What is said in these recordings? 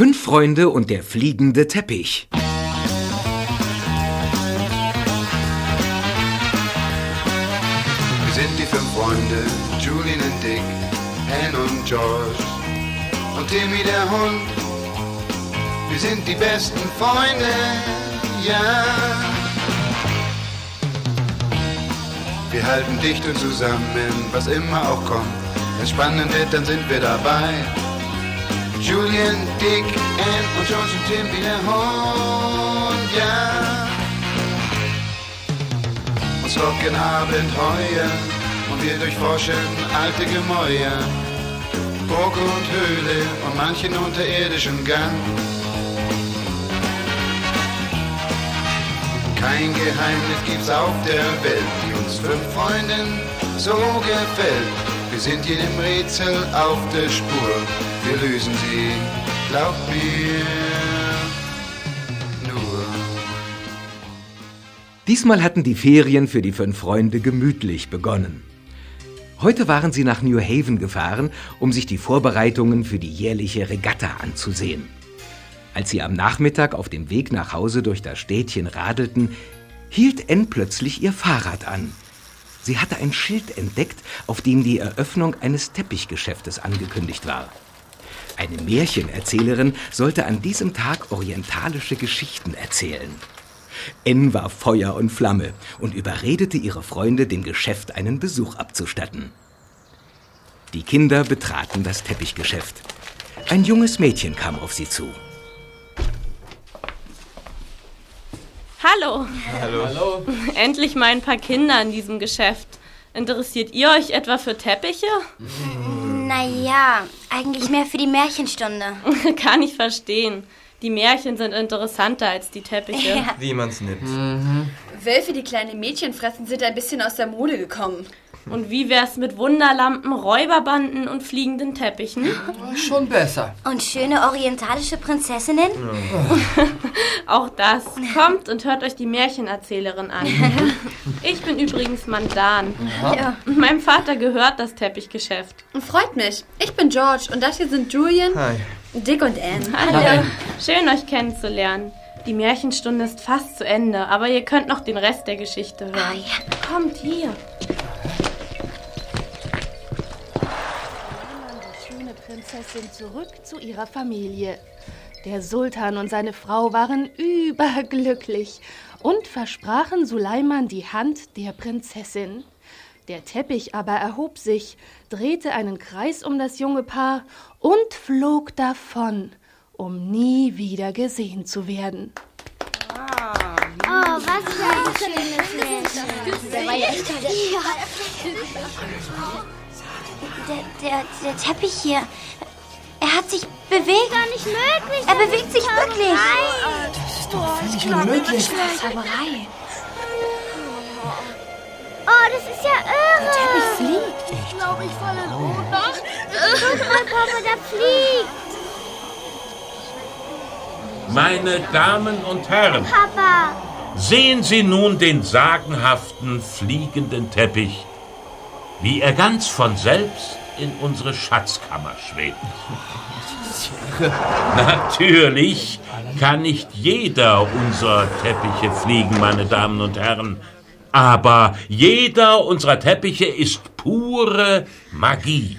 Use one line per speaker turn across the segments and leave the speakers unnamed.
Fünf Freunde und der fliegende Teppich.
Wir sind die fünf Freunde, Julian und Dick, Anne und George und Timmy der Hund. Wir sind die besten Freunde, ja. Wir halten dicht und zusammen, was immer auch kommt. Wenn spannend wird, dann sind wir dabei. Julian, Dick, Anne und George und Timmy der Hund, ja. Uns locken Abenteuer und wir durchforschen alte Gemäuer. Burg und Höhle und manchen unterirdischen Gang. Kein Geheimnis gibt's auf der Welt, die uns fünf Freunden so gefällt. Wir sind jedem Rätsel auf der Spur, wir lösen sie, glaub mir, nur.
Diesmal hatten die Ferien für die fünf Freunde gemütlich begonnen. Heute waren sie nach New Haven gefahren, um sich die Vorbereitungen für die jährliche Regatta anzusehen. Als sie am Nachmittag auf dem Weg nach Hause durch das Städtchen radelten, hielt Anne plötzlich ihr Fahrrad an. Sie hatte ein Schild entdeckt, auf dem die Eröffnung eines Teppichgeschäftes angekündigt war. Eine Märchenerzählerin sollte an diesem Tag orientalische Geschichten erzählen. N war Feuer und Flamme und überredete ihre Freunde, dem Geschäft einen Besuch abzustatten. Die Kinder betraten das Teppichgeschäft. Ein junges Mädchen kam auf sie zu.
Hallo.
Hallo.
Endlich mal ein paar Kinder in diesem Geschäft. Interessiert ihr euch etwa für Teppiche?
Naja, eigentlich mehr für die Märchenstunde.
Kann ich verstehen. Die Märchen sind interessanter als die Teppiche.
Ja.
Wie man's nimmt.
Wölfe, die kleine Mädchen fressen, sind ein bisschen aus der Mode gekommen.
Und wie wär's mit Wunderlampen, Räuberbanden und fliegenden Teppichen?
Schon besser.
Und schöne orientalische Prinzessinnen?
Auch das. Kommt und hört euch die Märchenerzählerin an. Ich bin übrigens Mandan.
Ja.
Meinem Vater gehört das Teppichgeschäft.
Freut mich. Ich bin George und das hier sind Julian,
Hi.
Dick und Anne.
Hallo. Schön, euch kennenzulernen. Die Märchenstunde ist fast zu Ende, aber ihr könnt noch den Rest der Geschichte hören.
Ah, ja.
Kommt hier.
Prinzessin zurück zu ihrer Familie. Der Sultan und seine Frau waren überglücklich und versprachen Suleiman die Hand der Prinzessin. Der Teppich aber erhob sich, drehte einen Kreis um das junge Paar und flog davon, um nie wieder gesehen zu werden.
Oh, was für ein schönes Märchen. Der war ja echt toll. Der, der, der Teppich hier, er hat sich bewegt. Gar nicht möglich. Er bewegt sich wirklich.
Das ist doch völlig unmöglich.
Zauberei. Oh, das ist ja irre. Der Teppich fliegt.
Ich glaube, ich falle in Ohnmacht.
Guck mal, Papa, der fliegt.
Meine Damen und Herren,
Papa.
sehen Sie nun den sagenhaften fliegenden Teppich, wie er ganz von selbst in unsere Schatzkammer schwebt. Natürlich kann nicht jeder unserer Teppiche fliegen, meine Damen und Herren. Aber jeder unserer Teppiche ist pure Magie.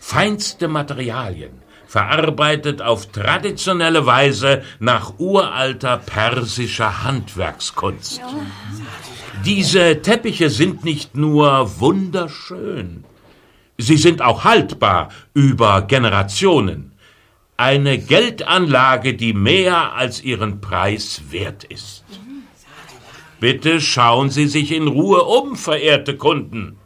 Feinste Materialien, verarbeitet auf traditionelle Weise nach uralter persischer Handwerkskunst. Diese Teppiche sind nicht nur wunderschön, sie sind auch haltbar über Generationen. Eine Geldanlage, die mehr als ihren Preis wert ist. Bitte schauen Sie sich in Ruhe um, verehrte Kunden.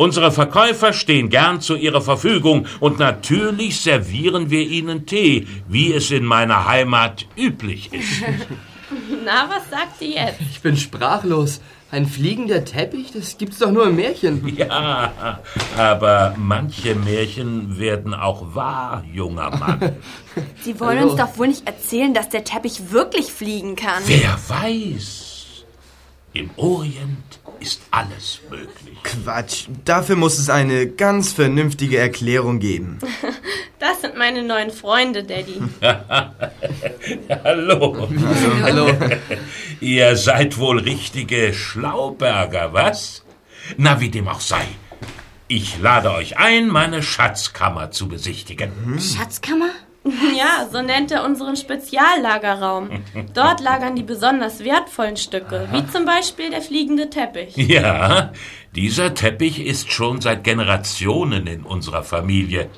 Unsere Verkäufer stehen gern zu Ihrer Verfügung und natürlich servieren wir Ihnen Tee, wie es in meiner Heimat üblich ist.
Na, was sagt ihr jetzt?
Ich bin sprachlos. Ein fliegender Teppich? Das gibt's doch nur im Märchen.
Ja, aber manche Märchen werden auch wahr, junger Mann.
Sie wollen
Hallo.
uns doch wohl nicht erzählen, dass der Teppich wirklich fliegen kann.
Wer weiß? Im Orient ist alles möglich.
Quatsch. Dafür muss es eine ganz vernünftige Erklärung geben.
Das sind meine neuen Freunde, Daddy.
Hallo.
Hallo.
Ihr seid wohl richtige Schlauberger, was? Na, wie dem auch sei. Ich lade euch ein, meine Schatzkammer zu besichtigen.
Schatzkammer?
Ja, so nennt er unseren Speziallagerraum. Dort lagern die besonders wertvollen Stücke, wie zum Beispiel der fliegende Teppich.
Ja, dieser Teppich ist schon seit Generationen in unserer Familie.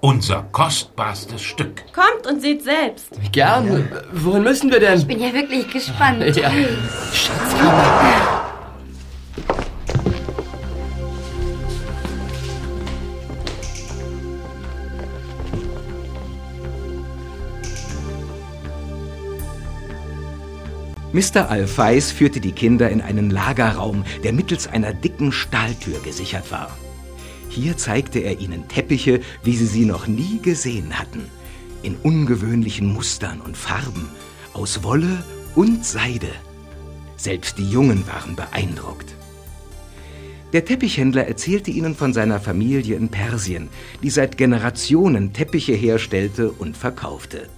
Unser kostbarstes Stück.
Kommt und seht selbst.
Gern. Wohin müssen wir denn?
Bin ja wirklich gespannt.
Ja.
Mr. Alphys führte die Kinder in einen Lagerraum, der mittels einer dicken Stahltür gesichert war. Hier zeigte er ihnen Teppiche, wie sie sie noch nie gesehen hatten, in ungewöhnlichen Mustern und Farben, aus Wolle und Seide. Selbst die Jungen waren beeindruckt. Der Teppichhändler erzählte ihnen von seiner Familie in Persien, die seit Generationen Teppiche herstellte und verkaufte.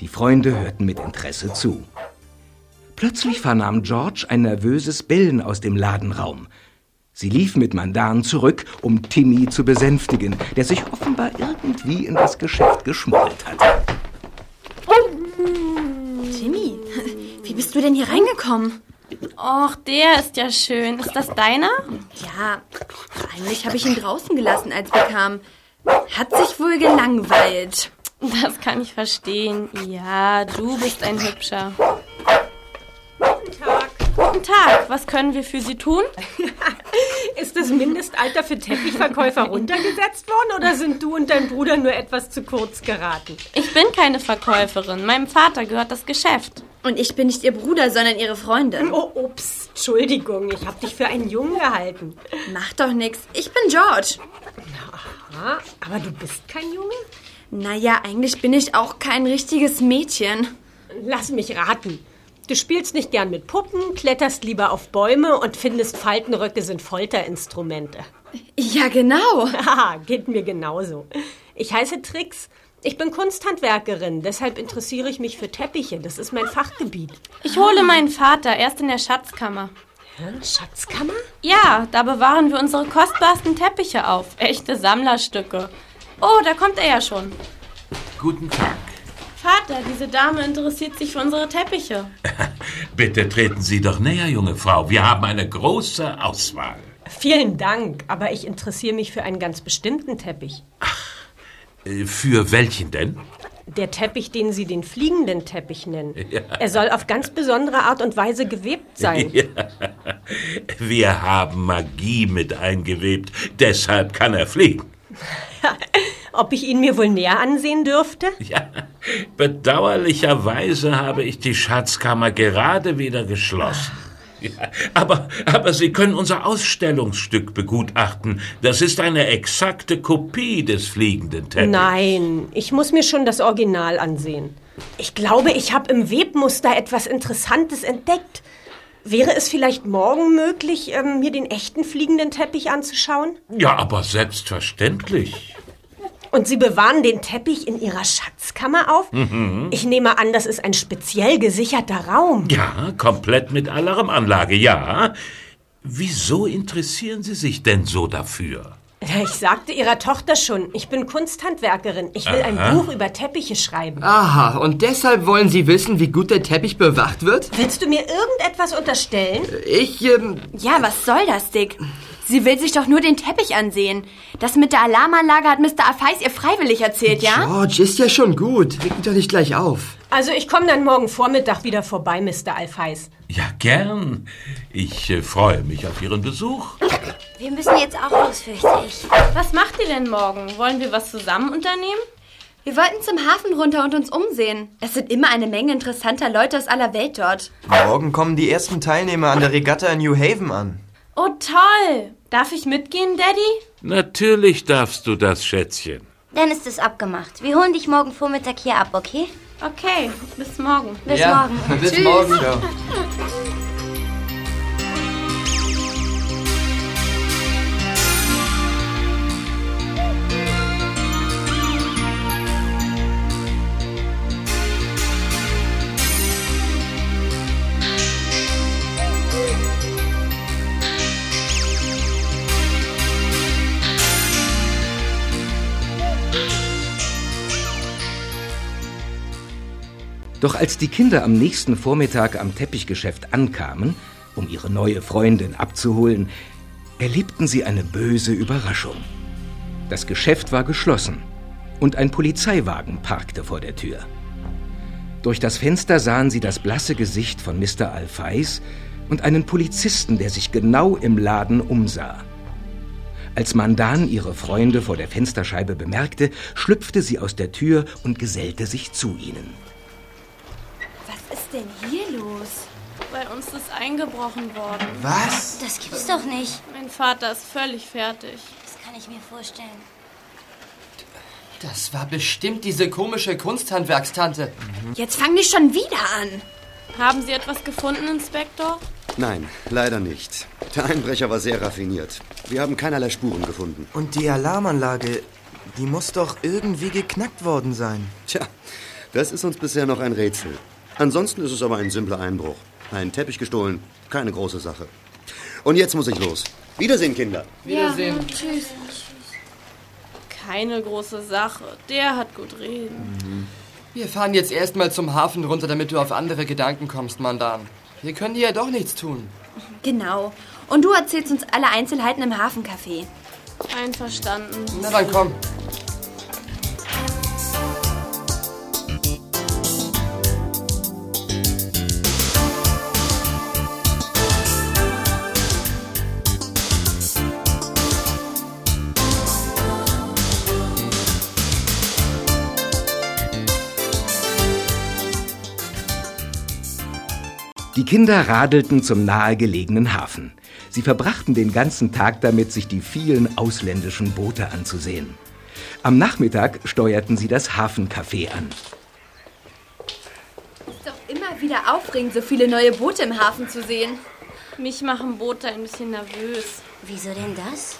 Die Freunde hörten mit Interesse zu. Plötzlich vernahm George ein nervöses Bellen aus dem Ladenraum. Sie lief mit Mandan zurück, um Timmy zu besänftigen, der sich offenbar irgendwie in das Geschäft geschmuggelt hatte.
Timmy, wie bist du denn hier reingekommen?
Och, der ist ja schön. Ist das deiner?
Ja, eigentlich habe ich ihn draußen gelassen, als wir kamen. Hat sich wohl gelangweilt.
Das kann ich verstehen. Ja, du bist ein Hübscher.
Guten Tag.
Was können wir für Sie tun?
Ist das Mindestalter für Teppichverkäufer runtergesetzt worden oder sind du und dein Bruder nur etwas zu kurz geraten?
Ich bin keine Verkäuferin. Meinem Vater gehört das Geschäft.
Und ich bin nicht ihr Bruder, sondern ihre Freundin.
Oh, ups, Entschuldigung, ich habe dich für einen Jungen gehalten.
Macht doch nix. Ich bin George.
Ah, aber du bist kein Junge?
Naja, eigentlich bin ich auch kein richtiges Mädchen.
Lass mich raten. Du spielst nicht gern mit Puppen, kletterst lieber auf Bäume und findest Faltenröcke sind Folterinstrumente.
Ja, genau.
Haha, geht mir genauso. Ich heiße Trix. Ich bin Kunsthandwerkerin, deshalb interessiere ich mich für Teppiche. Das ist mein Fachgebiet.
Ich hole meinen Vater erst in der Schatzkammer.
Hä? Schatzkammer?
Ja, da bewahren wir unsere kostbarsten Teppiche auf. Echte Sammlerstücke. Oh, da kommt er ja schon.
Guten Tag.
Vater, diese Dame interessiert sich für unsere Teppiche.
Bitte treten Sie doch näher, junge Frau. Wir haben eine große Auswahl.
Vielen Dank, aber ich interessiere mich für einen ganz bestimmten Teppich.
Äh, Für welchen denn?
Der Teppich, den Sie den fliegenden Teppich nennen. Er soll auf ganz besondere Art und Weise gewebt sein.
Ja. Wir haben Magie mit eingewebt, deshalb kann er fliegen.
Ob ich ihn mir wohl näher ansehen dürfte?
Ja, bedauerlicherweise habe ich die Schatzkammer gerade wieder geschlossen. Ja, aber, aber Sie können unser Ausstellungsstück begutachten. Das ist eine exakte Kopie des fliegenden Teppichs.
Nein, ich muss mir schon das Original ansehen. Ich glaube, ich habe im Webmuster etwas Interessantes entdeckt. Wäre es vielleicht morgen möglich, ähm, mir den echten fliegenden Teppich anzuschauen?
Ja, aber selbstverständlich.
Und Sie bewahren den Teppich in Ihrer Schatzkammer auf? Ich nehme an, das ist ein speziell gesicherter Raum.
Ja, komplett mit Alarmanlage, ja. Wieso interessieren Sie sich denn so dafür?
Ich sagte Ihrer Tochter schon, ich bin Kunsthandwerkerin. Ich will ein
Aha.
Buch über Teppiche schreiben.
Aha, und deshalb wollen Sie wissen, wie gut der Teppich bewacht wird?
Willst du mir irgendetwas unterstellen?
Ich, ähm,
Ja, was soll das, Dick? Sie will sich doch nur den Teppich ansehen. Das mit der Alarmanlage hat Mr. Afeis ihr freiwillig erzählt, ja?
George, ist ja schon gut. Reg mich doch nicht gleich auf.
Also ich komme dann morgen Vormittag wieder vorbei, Mr. Alfeis.
Ja, gern. Ich äh, freue mich auf Ihren Besuch.
Wir müssen jetzt auch los, fürchte ich.
Was macht ihr denn morgen? Wollen wir was zusammen unternehmen?
Wir wollten zum Hafen runter und uns umsehen. Es sind immer eine Menge interessanter Leute aus aller Welt dort.
Morgen kommen die ersten Teilnehmer an der Regatta in New Haven an.
Oh, toll. Darf ich mitgehen, Daddy?
Natürlich darfst du das, Schätzchen.
Dann ist es abgemacht. Wir holen dich morgen Vormittag hier ab, okay?
Okay, bis morgen.
Bis
ja,
morgen.
bis morgen.
Ciao.
Doch als die Kinder am nächsten Vormittag am Teppichgeschäft ankamen, um ihre neue Freundin abzuholen, erlebten sie eine böse Überraschung. Das Geschäft war geschlossen und ein Polizeiwagen parkte vor der Tür. Durch das Fenster sahen sie das blasse Gesicht von Mr. Alphais und einen Polizisten, der sich genau im Laden umsah. Als Mandan ihre Freunde vor der Fensterscheibe bemerkte, schlüpfte sie aus der Tür und gesellte sich zu ihnen.
Was ist denn hier los?
Bei uns ist eingebrochen worden.
Was?
Das gibt's doch nicht.
Mein Vater ist völlig fertig.
Das kann ich mir vorstellen.
Das war bestimmt diese komische Kunsthandwerkstante.
Jetzt fang nicht schon wieder an.
Haben Sie etwas gefunden, Inspektor?
Nein, leider nicht. Der Einbrecher war sehr raffiniert. Wir haben keinerlei Spuren gefunden.
Und die Alarmanlage, die muss doch irgendwie geknackt worden sein.
Tja, das ist uns bisher noch ein Rätsel. Ansonsten ist es aber ein simpler Einbruch. Ein Teppich gestohlen, keine große Sache. Und jetzt muss ich los. Wiedersehen, Kinder.
Wiedersehen.
Tschüss.
Keine große Sache. Der hat gut reden.
Wir fahren jetzt erstmal zum Hafen runter, damit du auf andere Gedanken kommst, Mandan. Wir können dir ja doch nichts tun.
Genau. Und du erzählst uns alle Einzelheiten im Hafencafé.
Einverstanden.
Na dann komm.
Kinder radelten zum nahegelegenen Hafen. Sie verbrachten den ganzen Tag damit, sich die vielen ausländischen Boote anzusehen. Am Nachmittag steuerten sie das Hafencafé an.
Ist doch immer wieder aufregend, so viele neue Boote im Hafen zu sehen.
Mich machen Boote ein bisschen nervös.
Wieso denn das?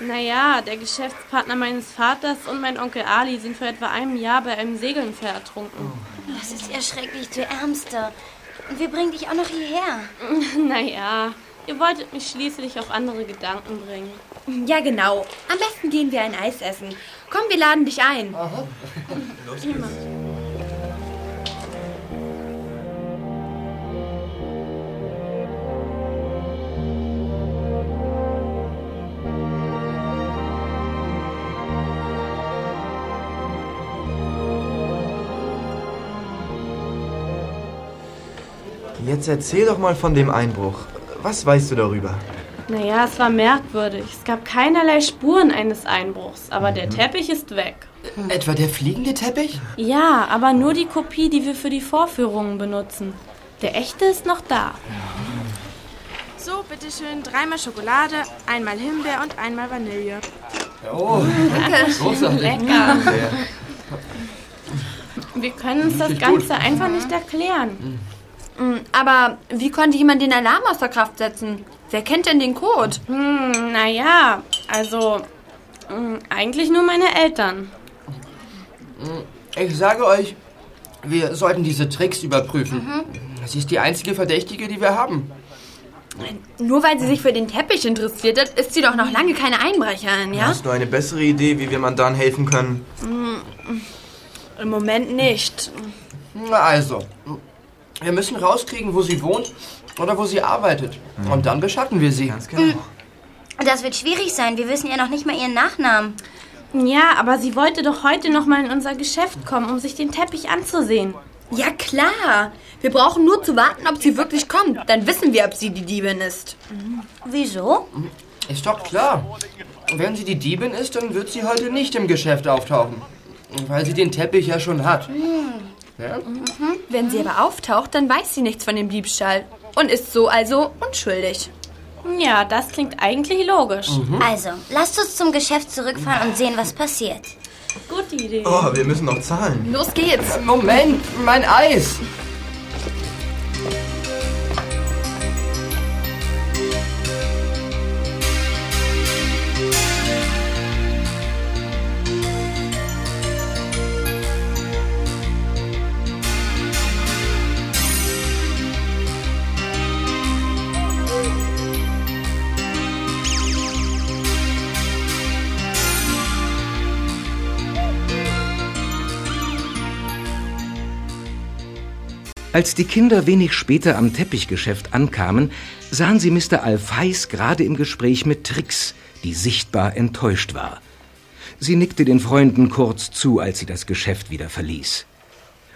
Naja, der Geschäftspartner meines Vaters und mein Onkel Ali sind vor etwa einem Jahr bei einem Segelunfall ertrunken.
Das ist ja schrecklich, du Ärmster. Und wir bringen dich auch noch hierher.
Naja, ihr wolltet mich schließlich auf andere Gedanken bringen.
Ja, genau. Am besten gehen wir ein Eis essen. Komm, wir laden dich ein.
Jetzt erzähl doch mal von dem Einbruch. Was weißt du darüber?
Naja, es war merkwürdig. Es gab keinerlei Spuren eines Einbruchs, aber der Teppich ist weg.
Etwa der fliegende Teppich?
Ja, aber nur die Kopie, die wir für die Vorführungen benutzen. Der echte ist noch da.
So, bitteschön, dreimal Schokolade, einmal Himbeer und einmal Vanille.
Oh, großartig.
Lecker. Wir können uns das Ganze
gut.
einfach nicht erklären.
Mm, Aber wie konnte jemand den Alarm außer Kraft setzen? Wer kennt denn den Code?
Hm, naja, also hm, eigentlich nur meine Eltern.
Ich sage euch, wir sollten diese Tricks überprüfen. Sie ist die einzige Verdächtige, die wir haben.
Nur weil sie sich für den Teppich interessiert hat, ist sie doch noch lange keine Einbrecherin, ja?
Hast du eine bessere Idee, wie wir Mandan helfen können?
Mm, Im Moment nicht.
Na also, wir müssen rauskriegen, wo sie wohnt oder wo sie arbeitet. Und dann beschatten wir sie. Ganz
genau.
Das wird schwierig sein. Wir wissen ja noch nicht mal ihren Nachnamen.
Ja, aber sie wollte doch heute noch mal in unser Geschäft kommen, um sich den Teppich anzusehen.
Ja, klar. Wir brauchen nur zu warten, ob sie wirklich kommt. Dann wissen wir, ob sie die Diebin ist.
Wieso?
Ist doch klar. Wenn sie die Diebin ist, dann wird sie heute nicht im Geschäft auftauchen. Weil sie den Teppich ja schon hat. Ja?
Wenn sie aber auftaucht, dann weiß sie nichts von dem Diebstahl. Und ist so also unschuldig.
Ja, das klingt eigentlich logisch.
Also, lasst uns zum Geschäft zurückfahren und sehen, was passiert.
Gute Idee.
Oh, wir müssen noch zahlen.
Los geht's.
Moment, mein Eis.
Als die Kinder wenig später am Teppichgeschäft ankamen, sahen sie Mr. Alphys gerade im Gespräch mit Trix, die sichtbar enttäuscht war. Sie nickte den Freunden kurz zu, als sie das Geschäft wieder verließ.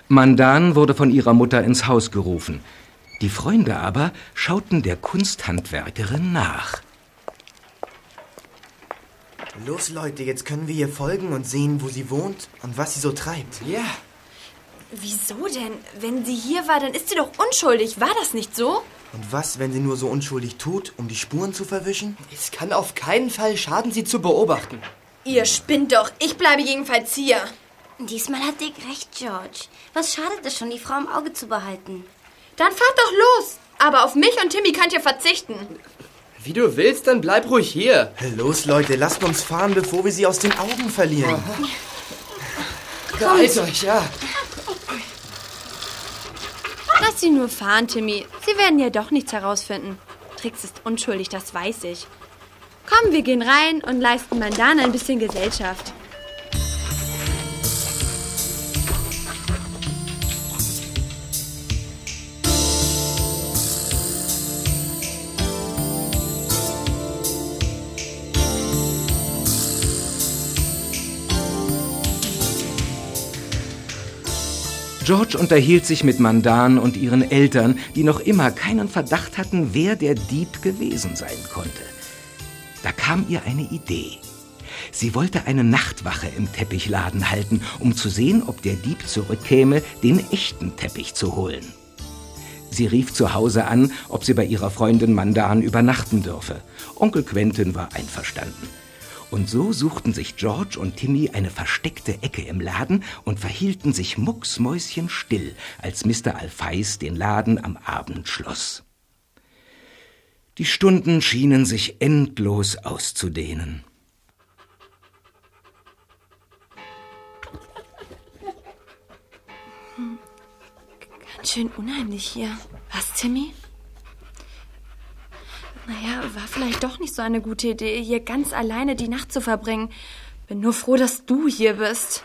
Mandan wurde von ihrer Mutter ins Haus gerufen. Die Freunde aber schauten der Kunsthandwerkerin nach.
Los, Leute, jetzt können wir ihr folgen und sehen, wo sie wohnt und was sie so treibt.
Ja.
Wieso denn? Wenn sie hier war, dann ist sie doch unschuldig. War das nicht so?
Und was, wenn sie nur so unschuldig tut, um die Spuren zu verwischen?
Es kann auf keinen Fall schaden, sie zu beobachten.
Ihr spinnt doch. Ich bleibe jedenfalls hier.
Diesmal hat Dick recht, George. Was schadet es schon, die Frau im Auge zu behalten?
Dann fahrt doch los. Aber auf mich und Timmy könnt ihr verzichten.
Wie du willst, dann bleib ruhig hier.
Los, Leute, lasst uns fahren, bevor wir sie aus den Augen verlieren.
Beeilt euch, ja.
Lass sie nur fahren, Timmy. Sie werden ja doch nichts herausfinden. Trix ist unschuldig, das weiß ich. Komm, wir gehen rein und leisten Mandan ein bisschen Gesellschaft.
George unterhielt sich mit Mandan und ihren Eltern, die noch immer keinen Verdacht hatten, wer der Dieb gewesen sein konnte. Da kam ihr eine Idee. Sie wollte eine Nachtwache im Teppichladen halten, um zu sehen, ob der Dieb zurückkäme, den echten Teppich zu holen. Sie rief zu Hause an, ob sie bei ihrer Freundin Mandan übernachten dürfe. Onkel Quentin war einverstanden. Und so suchten sich George und Timmy eine versteckte Ecke im Laden und verhielten sich mucksmäuschenstill, als Mr. Alphys den Laden am Abend schloss. Die Stunden schienen sich endlos auszudehnen.
Ganz schön unheimlich hier. Was, Timmy? Naja, war vielleicht doch nicht so eine gute Idee, hier ganz alleine die Nacht zu verbringen. Bin nur froh, dass du hier bist.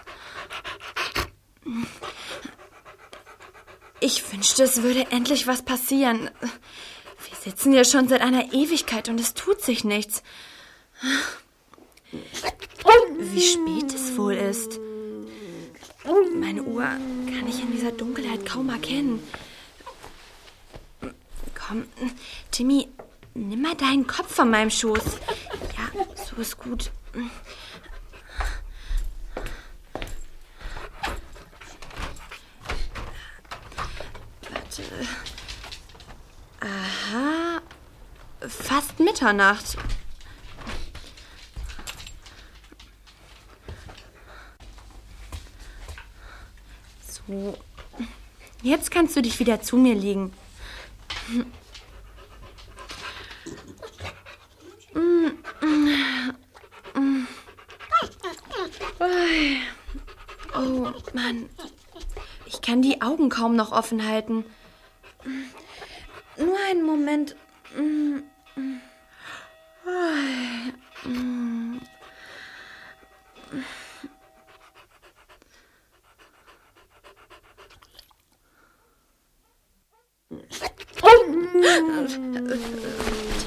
Ich wünschte, es würde endlich was passieren. Wir sitzen hier schon seit einer Ewigkeit und es tut sich nichts. Wie spät es wohl ist. Meine Uhr kann ich in dieser Dunkelheit kaum erkennen. Komm, Timmy, nimm mal deinen Kopf von meinem Schoß. Ja, so ist gut. Warte. Aha. Fast Mitternacht. So. Jetzt kannst du dich wieder zu mir legen. Oh Mann. Ich kann die Augen kaum noch offen halten. Nur einen Moment.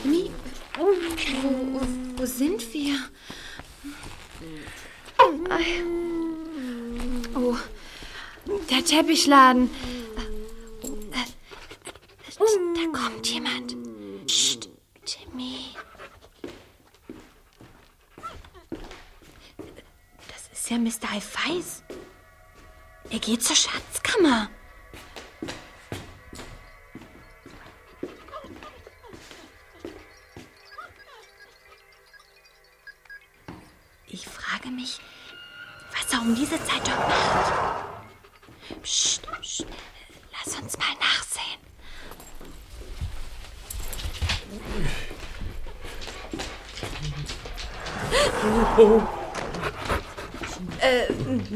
Timmy? Wo, wo, wo sind wir? Oh, der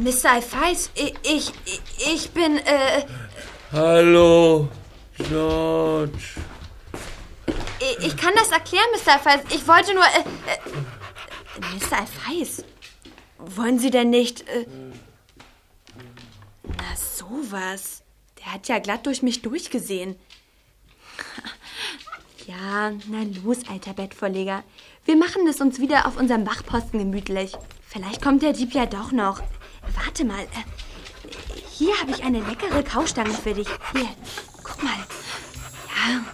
Mr. Alphys, ich, ich, ich bin, äh,
Hallo, George.
ich, ich kann das erklären, Mr. Alphys. Ich wollte nur, äh, äh, Mr. Alphys, wollen Sie denn nicht, äh, na sowas. Der hat ja glatt durch mich durchgesehen. Ja, na los, alter Bettvorleger. Wir machen es uns wieder auf unserem Wachposten gemütlich. Vielleicht kommt der Dieb ja doch noch. Warte mal. äh, Hier habe ich eine leckere Kaustange für dich. Hier, guck mal. Ja.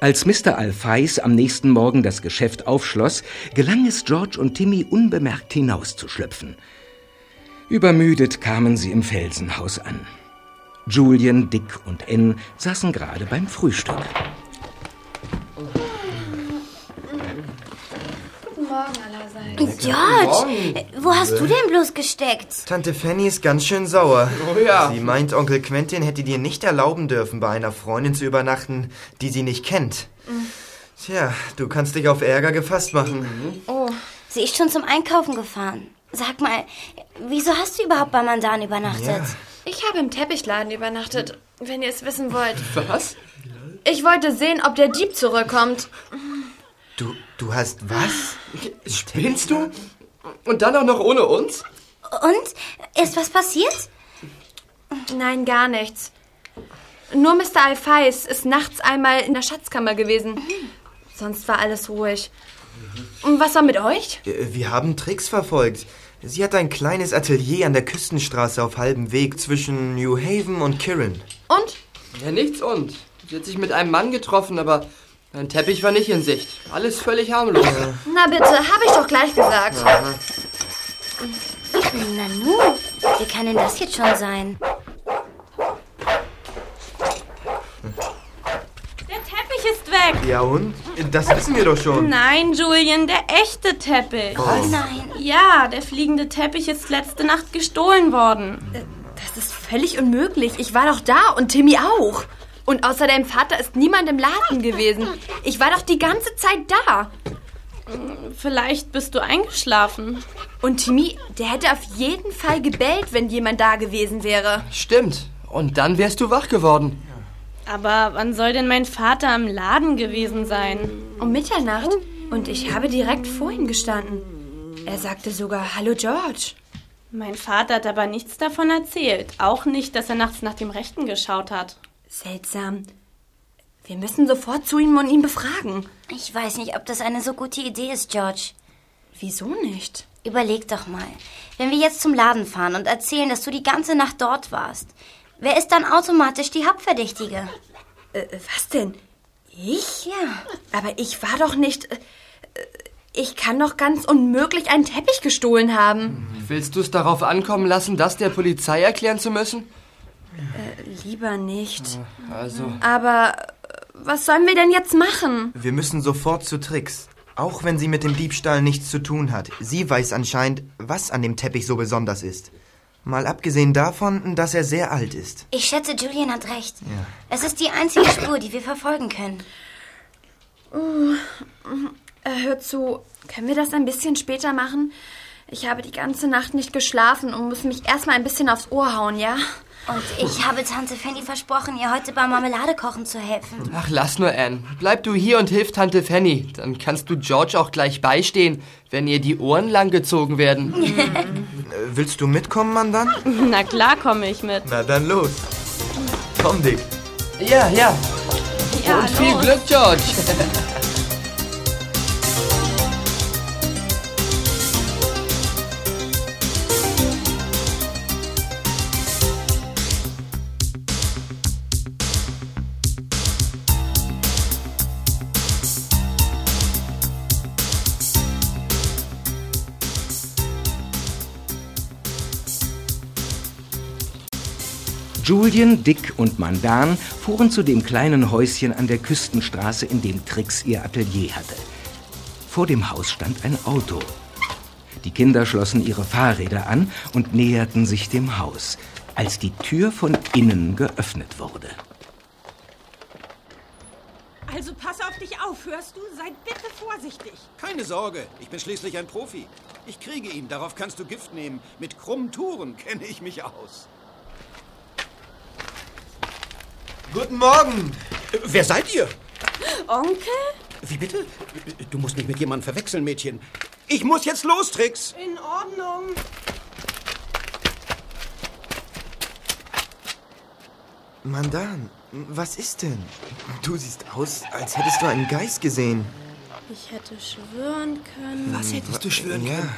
Als Mr. Alphys am nächsten Morgen das Geschäft aufschloss, gelang es George und Timmy unbemerkt hinauszuschlüpfen. Übermüdet kamen sie im Felsenhaus an. Julian, Dick und Ann saßen gerade beim Frühstück.
George, wo hast du denn bloß gesteckt?
Tante Fanny ist ganz schön sauer.
Oh ja.
Sie meint, Onkel Quentin hätte dir nicht erlauben dürfen, bei einer Freundin zu übernachten, die sie nicht kennt. Tja, du kannst dich auf Ärger gefasst machen.
Oh, sie ist schon zum Einkaufen gefahren. Sag mal, wieso hast du überhaupt bei Mandan übernachtet?
Ja.
Ich habe im Teppichladen übernachtet, wenn ihr es wissen wollt.
Was?
Ich wollte sehen, ob der Dieb zurückkommt.
Du, du hast was?
Spinnst du? Und dann auch noch ohne uns?
Und? Ist was passiert?
Nein, gar nichts. Nur Mr. Alphys ist nachts einmal in der Schatzkammer gewesen. Sonst war alles ruhig. Und was war mit euch?
Äh, Wir haben Tricks verfolgt. Sie hat ein kleines Atelier an der Küstenstraße auf halbem Weg zwischen New Haven und Kirin.
Und?
Ja, nichts und. Sie hat sich mit einem Mann getroffen, aber ein Teppich war nicht in Sicht. Alles völlig harmlos.
Na bitte, habe ich doch gleich gesagt.
Nanu, wie kann denn das jetzt schon sein?
Der Teppich ist weg.
Ja und? Das wissen wir doch schon.
Nein, Julian, der echte Teppich.
Oh nein.
Ja, der fliegende Teppich ist letzte Nacht gestohlen worden.
Das ist völlig unmöglich. Ich war doch da und Timmy auch. Und außer deinem Vater ist niemand im Laden gewesen. Ich war doch die ganze Zeit da.
Vielleicht bist du eingeschlafen.
Und Timmy, der hätte auf jeden Fall gebellt, wenn jemand da gewesen wäre.
Stimmt. Und dann wärst du wach geworden.
Aber wann soll denn mein Vater im Laden gewesen sein?
Um Mitternacht. Und ich habe direkt vor ihm gestanden. Er sagte sogar Hallo George.
Mein Vater hat aber nichts davon erzählt. Auch nicht, dass er nachts nach dem Rechten geschaut hat.
Seltsam. Wir müssen sofort zu ihm und ihn befragen.
Ich weiß nicht, ob das eine so gute Idee ist, George.
Wieso nicht?
Überleg doch mal. Wenn wir jetzt zum Laden fahren und erzählen, dass du die ganze Nacht dort warst, wer ist dann automatisch die Hauptverdächtige?
Äh, was denn? Ich?
Ja.
Aber ich war doch nicht. Äh, äh, ich kann doch ganz unmöglich einen Teppich gestohlen haben.
Willst du es darauf ankommen lassen, das der Polizei erklären zu müssen?
Äh, lieber nicht.
Also.
Aber äh, was sollen wir denn jetzt machen?
Wir müssen sofort zu Tricks. Auch wenn sie mit dem Diebstahl nichts zu tun hat. Sie weiß anscheinend, was an dem Teppich so besonders ist. Mal abgesehen davon, dass er sehr alt ist.
Ich schätze, Julian hat recht.
Ja.
Es ist die einzige Spur, die wir verfolgen können.
Uh, äh, hör zu, können wir das ein bisschen später machen? Ich habe die ganze Nacht nicht geschlafen und muss mich erstmal ein bisschen aufs Ohr hauen, ja?
Und ich habe Tante Fanny versprochen, ihr heute beim Marmeladekochen zu helfen.
Ach, lass nur, Anne. Bleib du hier und hilf Tante Fanny. Dann kannst du George auch gleich beistehen, wenn ihr die Ohren langgezogen werden.
Äh, Willst du mitkommen, Mandan?
Na klar komme ich mit.
Na dann los. Komm, Dick.
Ja, ja.
Ja,
und viel
los.
Glück, George.
Julian, Dick und Mandan fuhren zu dem kleinen Häuschen an der Küstenstraße, in dem Trix ihr Atelier hatte. Vor dem Haus stand ein Auto. Die Kinder schlossen ihre Fahrräder an und näherten sich dem Haus, als die Tür von innen geöffnet wurde.
Also pass auf dich auf, hörst du? Sei bitte vorsichtig.
Keine Sorge, ich bin schließlich ein Profi. Ich kriege ihn, darauf kannst du Gift nehmen. Mit krummen Touren kenne ich mich aus.
Guten Morgen.
Wer seid ihr?
Onkel?
Wie bitte? Du musst mich mit jemandem verwechseln, Mädchen. Ich muss jetzt los, Trix.
In Ordnung.
Mandan, was ist denn? Du siehst aus, als hättest du einen Geist gesehen.
Ich hätte schwören können.
Was hättest du schwören
Ja.
können?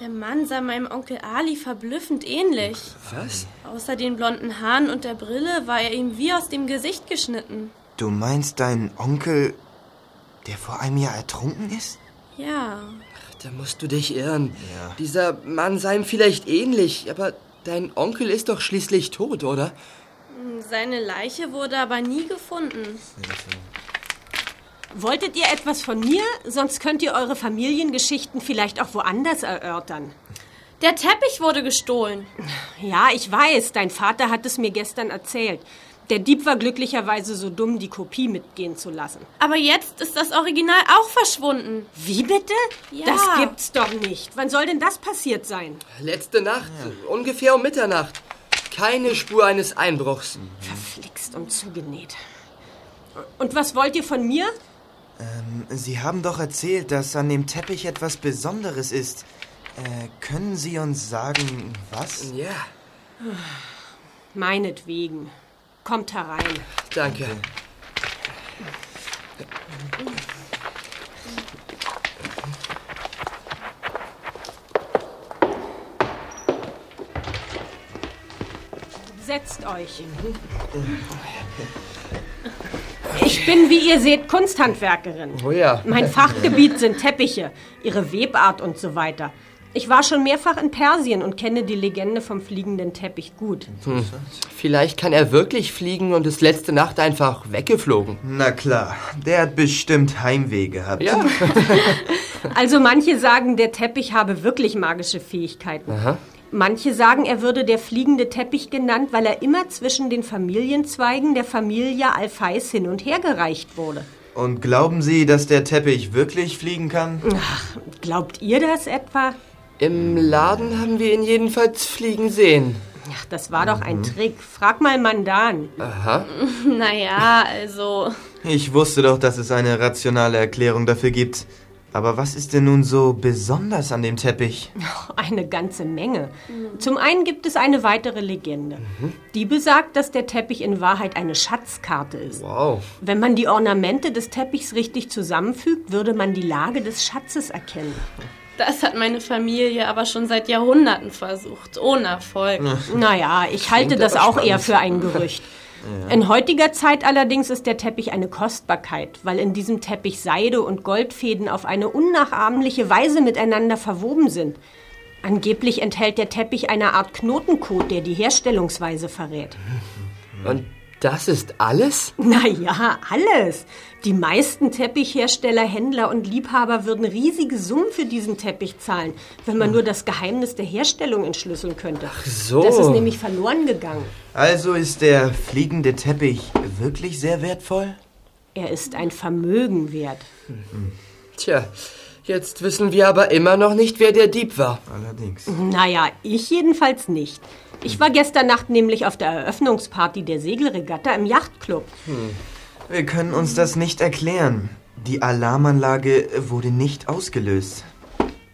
Der Mann sah meinem Onkel Ali verblüffend ähnlich.
Was?
Außer den blonden Haaren und der Brille war er ihm wie aus dem Gesicht geschnitten.
Du meinst deinen Onkel, der vor einem Jahr ertrunken ist?
Ja.
Da musst du dich irren. Dieser Mann sei ihm vielleicht ähnlich, aber dein Onkel ist doch schließlich tot, oder?
Seine Leiche wurde aber nie gefunden.
Wolltet ihr etwas von mir? Sonst könnt ihr eure Familiengeschichten vielleicht auch woanders erörtern.
Der Teppich wurde gestohlen.
Ja, ich weiß. Dein Vater hat es mir gestern erzählt. Der Dieb war glücklicherweise so dumm, die Kopie mitgehen zu lassen.
Aber jetzt ist das Original auch verschwunden.
Wie bitte?
Ja.
Das gibt's doch nicht. Wann soll denn das passiert sein?
Letzte Nacht, ungefähr um Mitternacht. Keine Spur eines Einbruchs.
Verflixt und zugenäht. Und was wollt ihr von mir?
Ähm, Sie haben doch erzählt, dass an dem Teppich etwas Besonderes ist. Äh, können Sie uns sagen, was?
Ja,
Meinetwegen. Kommt herein.
danke.
Setzt euch. Ich bin, wie ihr seht, Kunsthandwerkerin.
Oh ja.
Mein Fachgebiet sind Teppiche, ihre Webart und so weiter. Ich war schon mehrfach in Persien und kenne die Legende vom fliegenden Teppich gut.
Hm. Vielleicht kann er wirklich fliegen und ist letzte Nacht einfach weggeflogen.
Na klar, der hat bestimmt Heimweh gehabt.
Ja.
Also manche sagen, der Teppich habe wirklich magische Fähigkeiten.
Aha.
Manche sagen, er würde der fliegende Teppich genannt, weil er immer zwischen den Familienzweigen der Familie Alfeis hin und her gereicht wurde.
Und glauben Sie, dass der Teppich wirklich fliegen kann?
Ach, glaubt ihr das etwa?
Im Laden haben wir ihn jedenfalls fliegen sehen.
Ach, das war doch ein Trick. Frag mal Mandan.
Aha.
Naja, also.
Ich wusste doch, dass es eine rationale Erklärung dafür gibt. Aber was ist denn nun so besonders an dem Teppich?
Eine ganze Menge. Zum einen gibt es eine weitere Legende. Die besagt, dass der Teppich in Wahrheit eine Schatzkarte ist.
Wow.
Wenn man die Ornamente des Teppichs richtig zusammenfügt, würde man die Lage des Schatzes erkennen.
Das hat meine Familie aber schon seit Jahrhunderten versucht, ohne Erfolg.
Naja, ich halte
Klingt
das auch
spannend.
eher für ein Gerücht. In heutiger Zeit allerdings ist der Teppich eine Kostbarkeit, weil in diesem Teppich Seide und Goldfäden auf eine unnachahmliche Weise miteinander verwoben sind. Angeblich enthält der Teppich eine Art Knotencode, der die Herstellungsweise verrät.
Und das ist alles?
Naja, alles. Die meisten Teppichhersteller, Händler und Liebhaber würden riesige Summen für diesen Teppich zahlen, wenn man nur das Geheimnis der Herstellung entschlüsseln könnte. Ach
so.
Das ist nämlich verloren gegangen.
Also ist der fliegende Teppich wirklich sehr wertvoll?
Er ist ein Vermögen wert.
Tja, jetzt wissen wir aber immer noch nicht, wer der Dieb war.
Allerdings.
Naja, ich jedenfalls nicht. Ich war gestern Nacht nämlich auf der Eröffnungsparty der Segelregatta im Yachtclub.
Wir können uns das nicht erklären. Die Alarmanlage wurde nicht ausgelöst.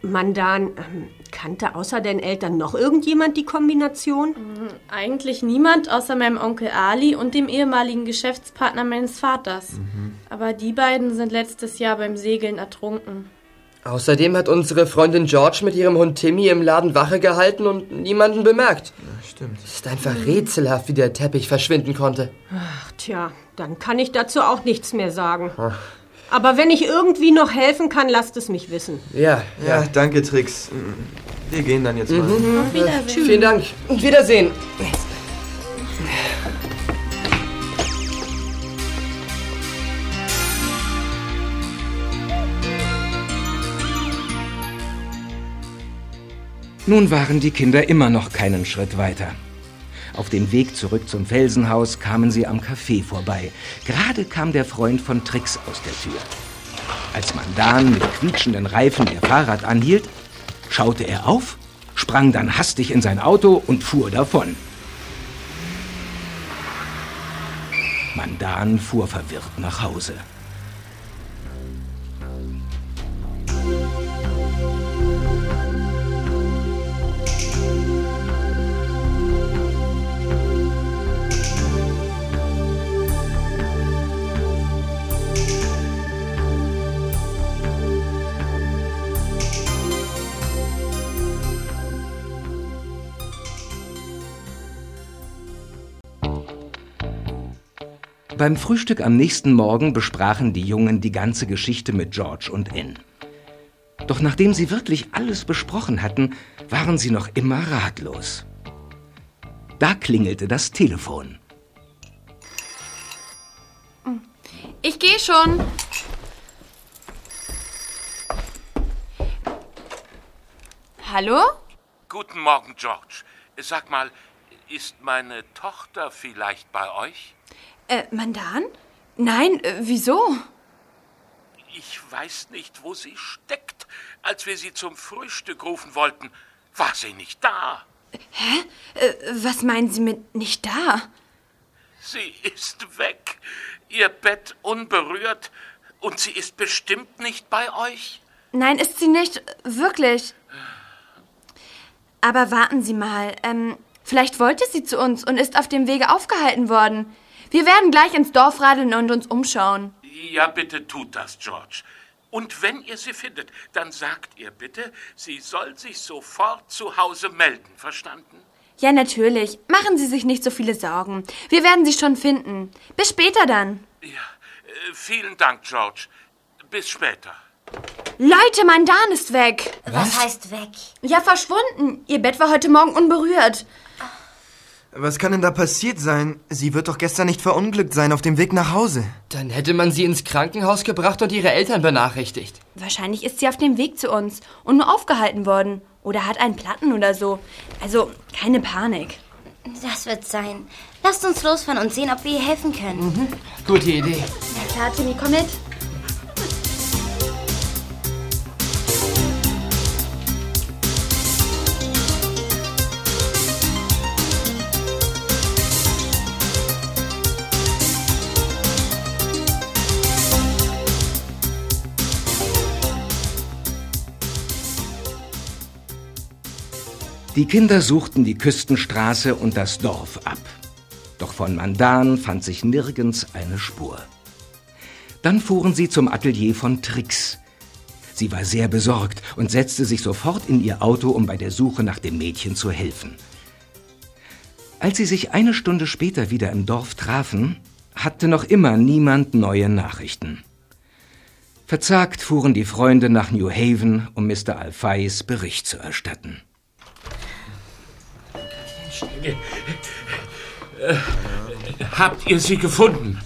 Mandan, ähm, kannte außer deinen Eltern noch irgendjemand die Kombination?
Eigentlich niemand außer meinem Onkel Ali und dem ehemaligen Geschäftspartner meines Vaters. Aber die beiden sind letztes Jahr beim Segeln ertrunken.
Außerdem hat unsere Freundin George mit ihrem Hund Timmy im Laden Wache gehalten und niemanden bemerkt.
stimmt.
Es ist einfach rätselhaft, wie der Teppich verschwinden konnte.
Ach, tja, dann kann ich dazu auch nichts mehr sagen. Aber wenn ich irgendwie noch helfen kann, lasst es mich wissen.
Ja,
Ja, danke, Trix. Wir gehen dann jetzt mal.
Mhm.
Auf Wiedersehen.
Vielen Dank und Wiedersehen.
Nun waren die Kinder immer noch keinen Schritt weiter. Auf dem Weg zurück zum Felsenhaus kamen sie am Café vorbei. Gerade kam der Freund von Trix aus der Tür. Als Mandan mit quietschenden Reifen ihr Fahrrad anhielt, schaute er auf, sprang dann hastig in sein Auto und fuhr davon. Mandan fuhr verwirrt nach Hause. Beim Frühstück am nächsten Morgen besprachen die Jungen die ganze Geschichte mit George und Ann. Doch nachdem sie wirklich alles besprochen hatten, waren sie noch immer ratlos. Da klingelte das Telefon.
Ich gehe schon. Hallo?
Guten Morgen, George. Sag mal, ist meine Tochter vielleicht bei euch?
Äh, Mandan? Nein, äh, wieso?
Ich weiß nicht, wo sie steckt. Als wir sie zum Frühstück rufen wollten, war sie nicht da.
Hä? Äh, was meinen Sie mit nicht da?
Sie ist weg, ihr Bett unberührt, und sie ist bestimmt nicht bei euch.
Nein, ist sie nicht. Wirklich. Aber warten Sie mal. Ähm, vielleicht wollte sie zu uns und ist auf dem Wege aufgehalten worden. Wir werden gleich ins Dorf radeln und uns umschauen.
Ja, bitte tut das, George. Und wenn ihr sie findet, dann sagt ihr bitte, sie soll sich sofort zu Hause melden, verstanden?
Ja, natürlich. Machen Sie sich nicht so viele Sorgen. Wir werden sie schon finden. Bis später dann.
Ja, äh, vielen Dank, George. Bis später.
Leute, Mandan ist weg.
Was, heißt weg?
Ja, verschwunden. Ihr Bett war heute Morgen unberührt.
Was kann denn da passiert sein? Sie wird doch gestern nicht verunglückt sein auf dem Weg nach Hause.
Dann hätte man sie ins Krankenhaus gebracht und ihre Eltern benachrichtigt.
Wahrscheinlich ist sie auf dem Weg zu uns und nur aufgehalten worden. Oder hat einen Platten oder so. Also, keine Panik.
Das wird sein. Lasst uns losfahren und sehen, ob wir ihr helfen können.
Gute Idee.
Na klar, Timmy, komm mit.
Die Kinder suchten die Küstenstraße und das Dorf ab. Doch von Mandan fand sich nirgends eine Spur. Dann fuhren sie zum Atelier von Trix. Sie war sehr besorgt und setzte sich sofort in ihr Auto, um bei der Suche nach dem Mädchen zu helfen. Als sie sich eine Stunde später wieder im Dorf trafen, hatte noch immer niemand neue Nachrichten. Verzagt fuhren die Freunde nach New Haven, um Mr. Alfais Bericht zu erstatten.
Äh, habt ihr sie gefunden?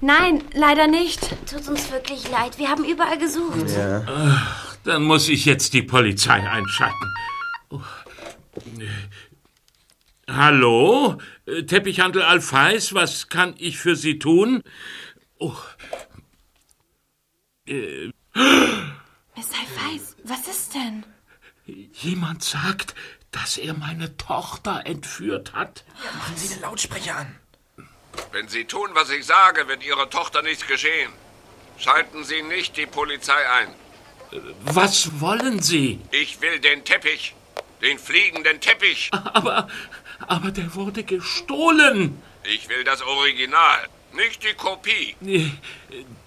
Nein, leider nicht.
Tut uns wirklich leid. Wir haben überall gesucht.
Ach, dann muss ich jetzt die Polizei einschalten. Oh. Hallo? Äh, Teppichhandel Alfais, was kann ich für Sie tun? Oh. Äh,
Miss Alfais, was ist denn?
jemand sagt, dass er meine Tochter entführt hat.
Machen Sie den Lautsprecher an.
Wenn Sie tun, was ich sage, wird Ihrer Tochter nichts geschehen. Schalten Sie nicht die Polizei ein.
Was wollen Sie?
Ich will den Teppich. Den fliegenden Teppich.
Aber, aber der wurde gestohlen.
Ich will das Original, nicht die Kopie.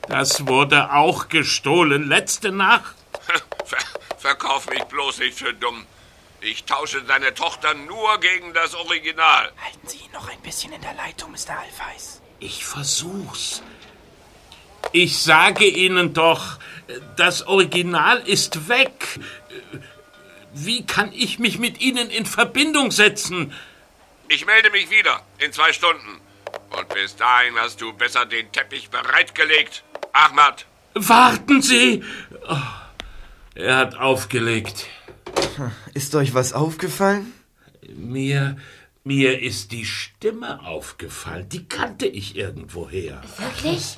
Das wurde auch gestohlen letzte Nacht.
Ver verkauf mich bloß nicht für dumm. Ich tausche deine Tochter nur gegen das Original.
Halten Sie ihn noch ein bisschen in der Leitung, Mr. Alfeis.
Ich versuch's. Ich sage Ihnen doch, das Original ist weg. Wie kann ich mich mit Ihnen in Verbindung setzen?
Ich melde mich wieder in zwei Stunden. Und bis dahin hast du besser den Teppich bereitgelegt. Ahmad.
Warten Sie! Oh, er hat aufgelegt.
Ist euch was aufgefallen?
Mir, mir ist die Stimme aufgefallen. Die kannte ich irgendwoher.
Wirklich?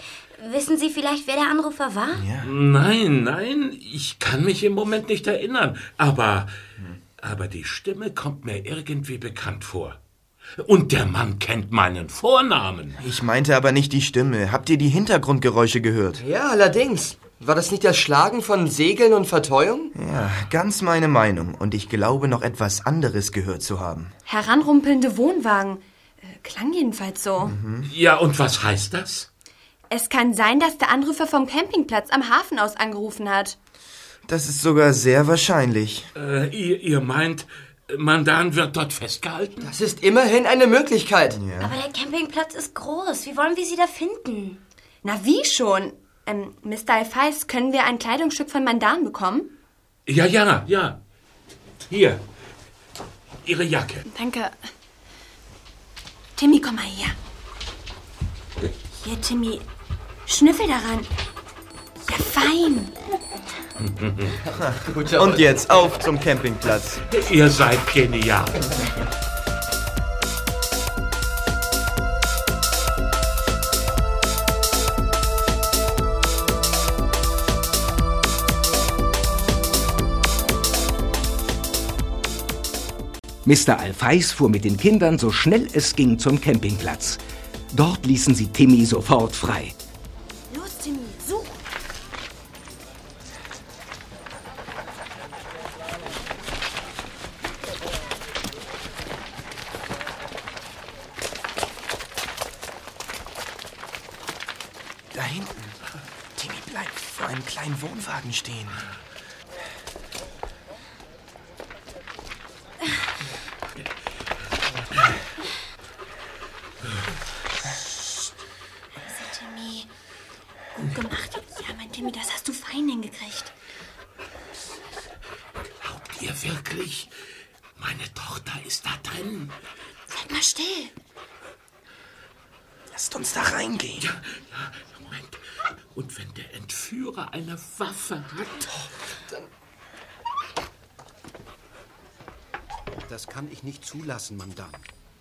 Wissen Sie vielleicht, wer der Anrufer war?
Nein, nein, ich kann mich im Moment nicht erinnern. Aber, aber die Stimme kommt mir irgendwie bekannt vor. Und der Mann kennt meinen Vornamen.
Ich meinte aber nicht die Stimme. Habt ihr die Hintergrundgeräusche gehört?
Ja, allerdings. War das nicht das Schlagen von Segeln und Verteuung?
Ja, ganz meine Meinung. Und ich glaube, noch etwas anderes gehört zu haben.
Heranrumpelnde Wohnwagen. Äh, klang jedenfalls so.
Ja, und was heißt das?
Es kann sein, dass der Anrufer vom Campingplatz am Hafen aus angerufen hat.
Das ist sogar sehr wahrscheinlich.
Äh, ihr, ihr meint, Mandan wird dort festgehalten?
Das ist immerhin eine Möglichkeit.
Aber der Campingplatz ist groß. Wie wollen wir sie da finden?
Na, wie schon? Ähm, Mr. Alphys, können wir ein Kleidungsstück von Mandan bekommen?
Ja, ja, ja. Hier. Ihre Jacke.
Danke. Timmy, komm mal her. Hier, Timmy. Schnüffel daran. Ja, fein.
Und jetzt auf zum Campingplatz.
Ihr seid genial.
Mr. Alphys fuhr mit den Kindern so schnell es ging zum Campingplatz. Dort ließen sie Timmy sofort frei.
Los, Timmy, such.
Da hinten. Timmy bleibt vor einem kleinen Wohnwagen stehen.
Timmy. Gut gemacht. Ja, mein Timmy, das hast du fein hingekriegt.
Glaubt ihr wirklich, meine Tochter ist da drin?
Seid mal still.
Lasst uns da reingehen.
Ja, ja, Moment. Und wenn der Entführer eine Waffe hat, dann
Das kann ich nicht zulassen, Mandan.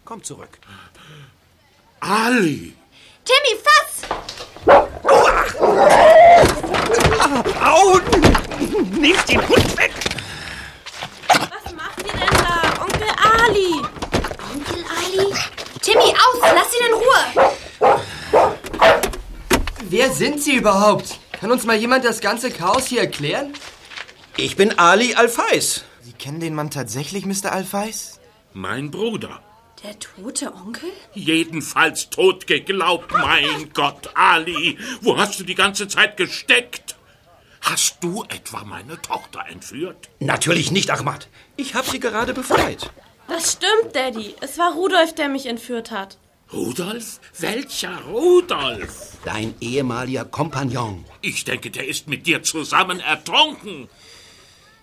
Komm zurück.
Ali!
Timmy, fass!
Au! Nehmt den Hund weg!
Was macht ihr denn da? Onkel Ali!
Onkel Ali? Timmy, aus! Lass ihn in Ruhe!
Wer sind Sie überhaupt? Kann uns mal jemand das ganze Chaos hier erklären?
Ich bin Ali Al-Fais.
Sie kennen den Mann tatsächlich, Mr. Alphys?
Mein Bruder.
Der tote Onkel?
Jedenfalls tot geglaubt, mein Gott, Ali. Wo hast du die ganze Zeit gesteckt? Hast du etwa meine Tochter entführt?
Natürlich nicht, Ahmad. Ich habe sie gerade befreit.
Das stimmt, Daddy. Es war Rudolf, der mich entführt hat.
Rudolf? Welcher Rudolf?
Dein ehemaliger Kompagnon.
Ich denke, der ist mit dir zusammen ertrunken.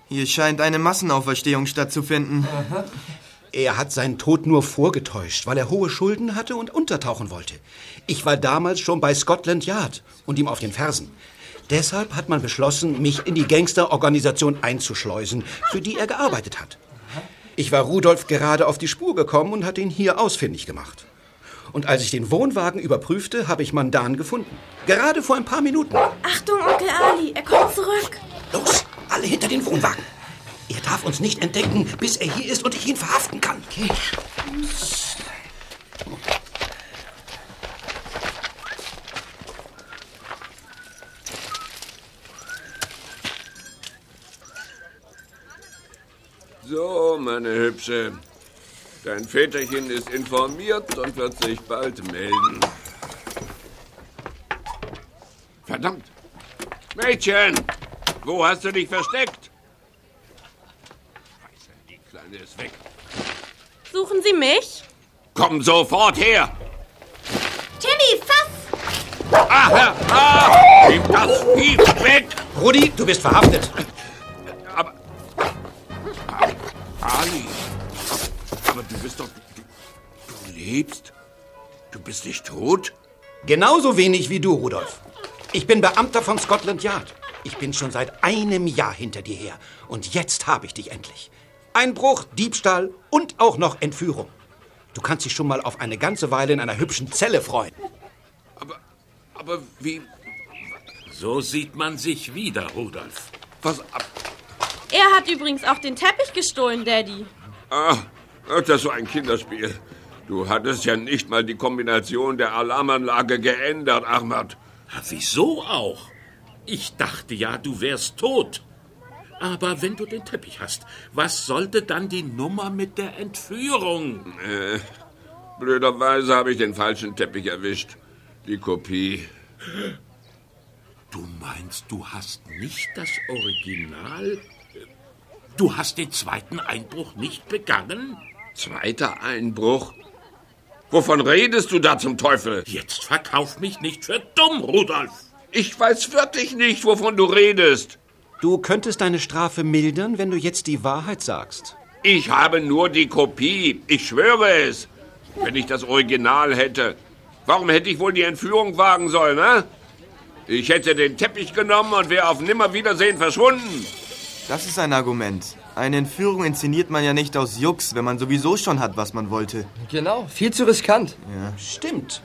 Hier scheint eine Massenauferstehung stattzufinden.
Er hat seinen Tod nur vorgetäuscht, weil er hohe Schulden hatte und untertauchen wollte. Ich war damals schon bei Scotland Yard und ihm auf den Fersen. Deshalb hat man beschlossen, mich in die Gangsterorganisation einzuschleusen, für die er gearbeitet hat. Ich war Rudolf gerade auf die Spur gekommen und hatte ihn hier ausfindig gemacht. Und als ich den Wohnwagen überprüfte, habe ich Mandan gefunden. Gerade vor ein paar Minuten.
Achtung, Onkel Ali, er kommt zurück.
Los, alle hinter den Wohnwagen. Er darf uns nicht entdecken, bis er hier ist und ich ihn verhaften kann. Okay.
So, meine Hübsche. Dein Väterchen ist informiert und wird sich bald melden. Verdammt! Mädchen! Wo hast du dich versteckt? Scheiße, die Kleine ist weg.
Suchen Sie mich?
Komm sofort her!
Timmy, fass!
Ah, Herr! Ah! Nimm das Vieh weg!
Rudi, du bist verhaftet.
Aber. Ah, Ali. Aber du bist doch. Du, du lebst? Du bist nicht tot?
Genauso wenig wie du, Rudolf. Ich bin Beamter von Scotland Yard. Ich bin schon seit einem Jahr hinter dir her. Und jetzt habe ich dich endlich. Einbruch, Diebstahl und auch noch Entführung. Du kannst dich schon mal auf eine ganze Weile in einer hübschen Zelle freuen.
Aber wie...
So sieht man sich wieder, Rudolf.
Was ab...
Er hat übrigens auch den Teppich gestohlen, Daddy.
Ah, das ist so ein Kinderspiel. Du hattest ja nicht mal die Kombination der Alarmanlage geändert, Ahmad.
Wieso auch? Ich dachte ja, du wärst tot. Aber wenn du den Teppich hast, was sollte dann die Nummer mit der Entführung?
Äh, blöderweise habe ich den falschen Teppich erwischt. Die Kopie.
Du meinst, du hast nicht das Original? Du hast den zweiten Einbruch nicht begangen?
Zweiter Einbruch? Wovon redest du da zum Teufel?
Jetzt verkauf mich nicht für dumm, Rudolf.
Ich weiß wirklich nicht, wovon du redest.
Du könntest deine Strafe mildern, wenn du jetzt die Wahrheit sagst.
Ich habe nur die Kopie. Ich schwöre es. Wenn ich das Original hätte. Warum hätte ich wohl die Entführung wagen sollen, ne? Ich hätte den Teppich genommen und wäre auf Nimmerwiedersehen verschwunden.
Das ist ein Argument. Eine Entführung inszeniert man ja nicht aus Jux, wenn man sowieso schon hat, was man wollte.
Genau, viel zu riskant.
Ja.
Stimmt.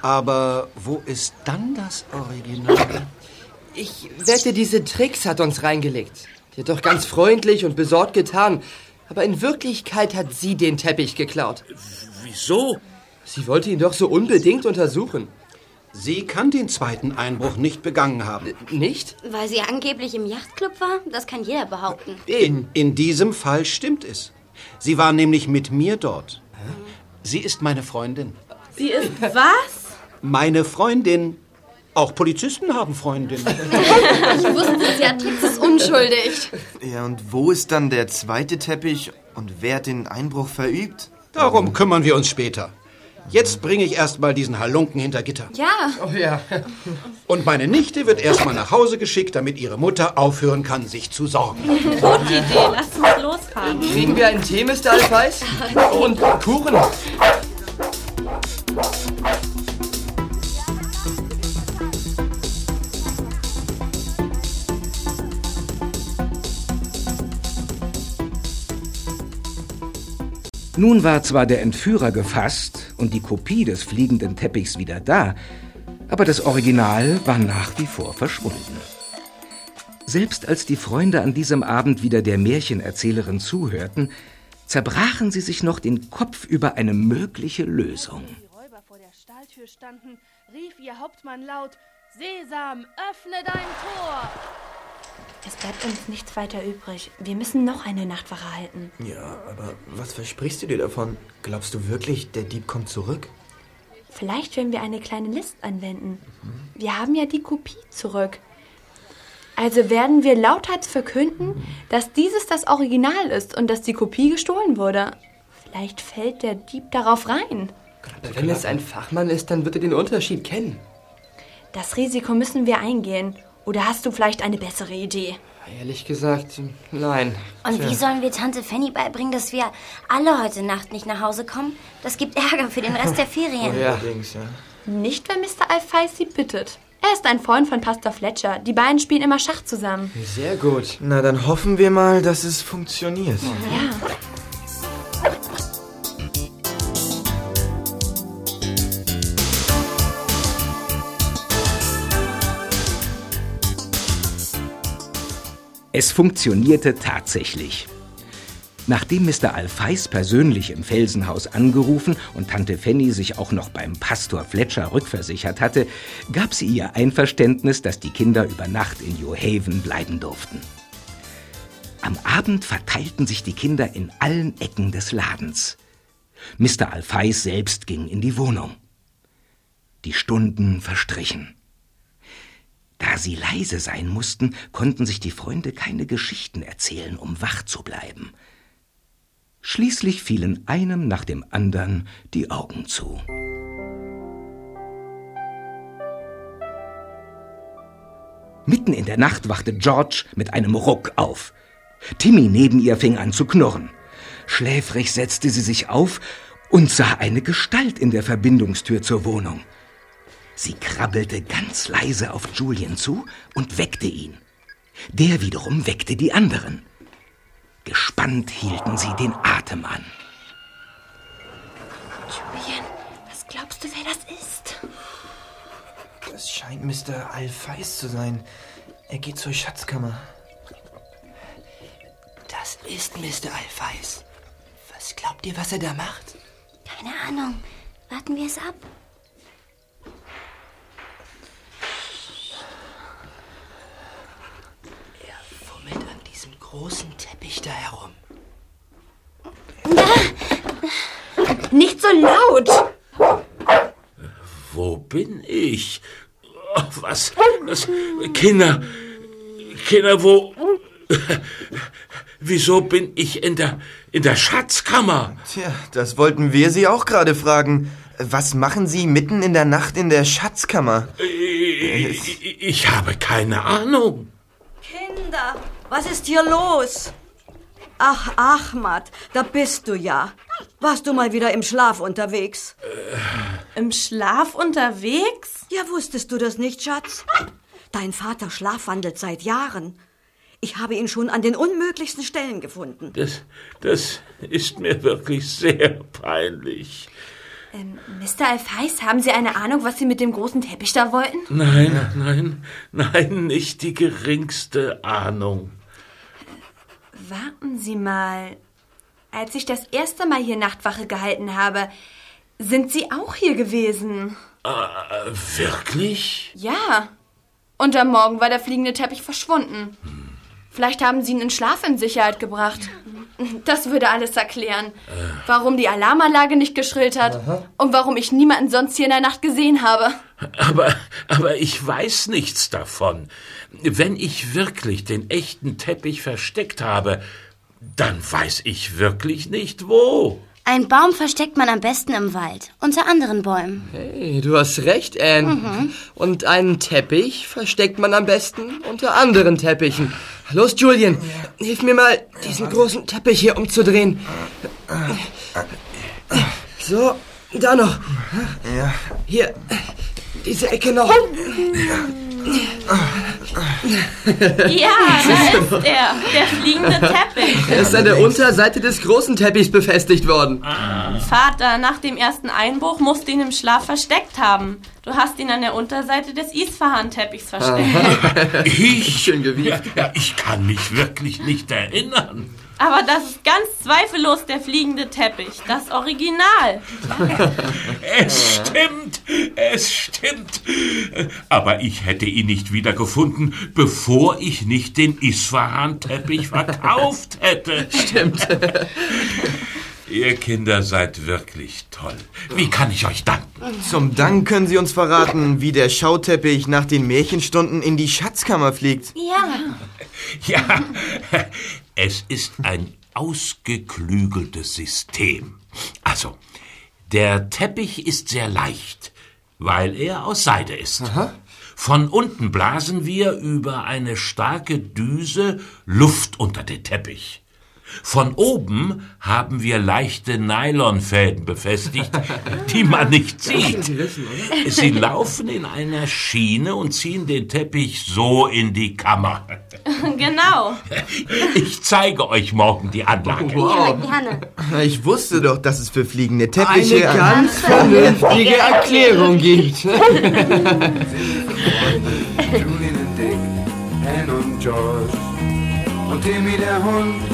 Aber wo ist dann das Original?
Ich wette, diese Tricks hat uns reingelegt. Die hat doch ganz freundlich und besorgt getan. Aber in Wirklichkeit hat sie den Teppich geklaut.
Wieso?
Sie wollte ihn doch so unbedingt untersuchen.
Sie kann den zweiten Einbruch nicht begangen haben.
Nicht?
Weil sie angeblich im Yachtclub war? Das kann jeder behaupten.
In, in diesem Fall stimmt es. Sie war nämlich mit mir dort. Sie ist meine Freundin.
Sie ist was?
Meine Freundin. Auch Polizisten haben Freundinnen.
Ich wusste es ja, Trix ist unschuldig.
Ja, und wo ist dann der zweite Teppich und wer hat den Einbruch verübt?
Darum kümmern wir uns später. Jetzt bringe ich erstmal diesen Halunken hinter Gitter.
Ja.
Oh ja.
Und meine Nichte wird erstmal nach Hause geschickt, damit ihre Mutter aufhören kann, sich zu sorgen.
Gute Idee, lasst uns losfahren.
Kriegen wir einen Tee, Mr. Alfeis? Und Kuchen.
Nun war zwar der Entführer gefasst und die Kopie des fliegenden Teppichs wieder da, aber das Original war nach wie vor verschwunden. Selbst als die Freunde an diesem Abend wieder der Märchenerzählerin zuhörten, zerbrachen sie sich noch den Kopf über eine mögliche Lösung.
Die Räuber vor der Stalltür standen, rief ihr Hauptmann laut: Sesam, öffne dein Tor!
Es bleibt uns nichts weiter übrig. Wir müssen noch eine Nachtwache halten.
Ja, aber was versprichst du dir davon? Glaubst du wirklich, der Dieb kommt zurück?
Vielleicht, wenn wir eine kleine List anwenden. Wir haben ja die Kopie zurück. Also werden wir lauthals verkünden, dass dieses das Original ist und dass die Kopie gestohlen wurde. Vielleicht fällt der Dieb darauf rein.
Wenn es ein Fachmann ist, dann wird er den Unterschied kennen.
Das Risiko müssen wir eingehen. Oder hast du vielleicht eine bessere Idee?
Ehrlich gesagt, nein.
Und
Tja.
wie sollen wir Tante Fanny beibringen, dass wir alle heute Nacht nicht nach Hause kommen? Das gibt Ärger für den Rest der Ferien.
Oh ja.
Allerdings, ja.
Nicht, wenn Mr. Alfeis sie bittet. Er ist ein Freund von Pastor Fletcher. Die beiden spielen immer Schach zusammen.
Sehr gut.
Na, dann hoffen wir mal, dass es funktioniert.
Ja.
Es funktionierte tatsächlich. Nachdem Mr. Alfeis persönlich im Felsenhaus angerufen und Tante Fanny sich auch noch beim Pastor Fletcher rückversichert hatte, gab sie ihr Einverständnis, dass die Kinder über Nacht in New Haven bleiben durften. Am Abend verteilten sich die Kinder in allen Ecken des Ladens. Mr. Alfeis selbst ging in die Wohnung. Die Stunden verstrichen. Da sie leise sein mussten, konnten sich die Freunde keine Geschichten erzählen, um wach zu bleiben. Schließlich fielen einem nach dem andern die Augen zu. Mitten in der Nacht wachte George mit einem Ruck auf. Timmy neben ihr fing an zu knurren. Schläfrig setzte sie sich auf und sah eine Gestalt in der Verbindungstür zur Wohnung. Sie krabbelte ganz leise auf Julian zu und weckte ihn. Der wiederum weckte die anderen. Gespannt hielten sie den Atem an.
Julian, was glaubst du, wer das ist?
Das scheint Mr. Alphys zu sein. Er geht zur Schatzkammer.
Das ist Mr. Alphys. Was glaubt ihr, was er da macht?
Keine Ahnung. Warten wir es ab.
Er fummelt an diesem großen Teppich da herum.
Nicht so laut!
Wo bin ich? Oh, was? was? Kinder, Kinder, wo? Wieso bin ich in der, in der Schatzkammer?
Tja, das wollten wir Sie auch gerade fragen. Was machen Sie mitten in der Nacht in der Schatzkammer?
Ich, ich habe keine Ahnung.
Kinder, was ist hier los? Ach, Ahmad, da bist du ja. Warst du mal wieder im Schlaf unterwegs?
Im Schlaf unterwegs?
Ja, wusstest du das nicht, Schatz? Dein Vater schlafwandelt seit Jahren. Ich habe ihn schon an den unmöglichsten Stellen gefunden.
Das, das ist mir wirklich sehr peinlich.
Ähm, Mr. Alphys, haben Sie eine Ahnung, was Sie mit dem großen Teppich da wollten?
Nein, nein, nein, nicht die geringste Ahnung.
Warten Sie mal. Als ich das erste Mal hier Nachtwache gehalten habe, sind Sie auch hier gewesen?
Äh, wirklich?
Ja. Und am Morgen war der fliegende Teppich verschwunden. Vielleicht haben Sie ihn in Schlaf in Sicherheit gebracht. Das würde alles erklären. Warum die Alarmanlage nicht geschrillt hat und warum ich niemanden sonst hier in der Nacht gesehen habe.
Aber, aber ich weiß nichts davon. Wenn ich wirklich den echten Teppich versteckt habe, dann weiß ich wirklich nicht wo.
Ein Baum versteckt man am besten im Wald, unter anderen Bäumen.
Hey, du hast recht, Anne.
Mhm.
Und einen Teppich versteckt man am besten unter anderen Teppichen. Los, Julian, hilf mir mal, diesen großen Teppich hier umzudrehen. So, da noch.
Ja.
Hier, diese Ecke noch.
Ja, da ist er. Der fliegende Teppich.
Er ist an der Unterseite des großen Teppichs befestigt worden.
Vater, nach dem ersten Einbruch musst du ihn im Schlaf versteckt haben. Du hast ihn an der Unterseite des Isfahan-Teppichs versteckt.
Ich? Schön gewieft. Ja, ich kann mich wirklich nicht erinnern.
Aber das ist ganz zweifellos der fliegende Teppich. Das Original.
Es stimmt, es stimmt. Aber ich hätte ihn nicht wiedergefunden, bevor ich nicht den Isfahan-Teppich verkauft hätte.
Stimmt.
Ihr Kinder seid wirklich toll. Wie kann ich euch danken?
Zum Dank können Sie uns verraten, wie der Schauteppich nach den Märchenstunden in die Schatzkammer fliegt.
Ja.
Ja, es ist ein ausgeklügeltes System. Also, der Teppich ist sehr leicht, weil er aus Seide ist. Von unten blasen wir über eine starke Düse Luft unter den Teppich. Von oben haben wir leichte Nylonfäden befestigt, die man nicht sieht. Sie laufen in einer Schiene und ziehen den Teppich so in die Kammer.
genau.
Ich zeige euch morgen die Anlage.
Wow.
Gerne.
Ich wusste doch, dass es für fliegende Teppiche
Eine ganz vernünftige Erklärung gibt.
Julian und Dick, Anne und George und Timmy der Hund.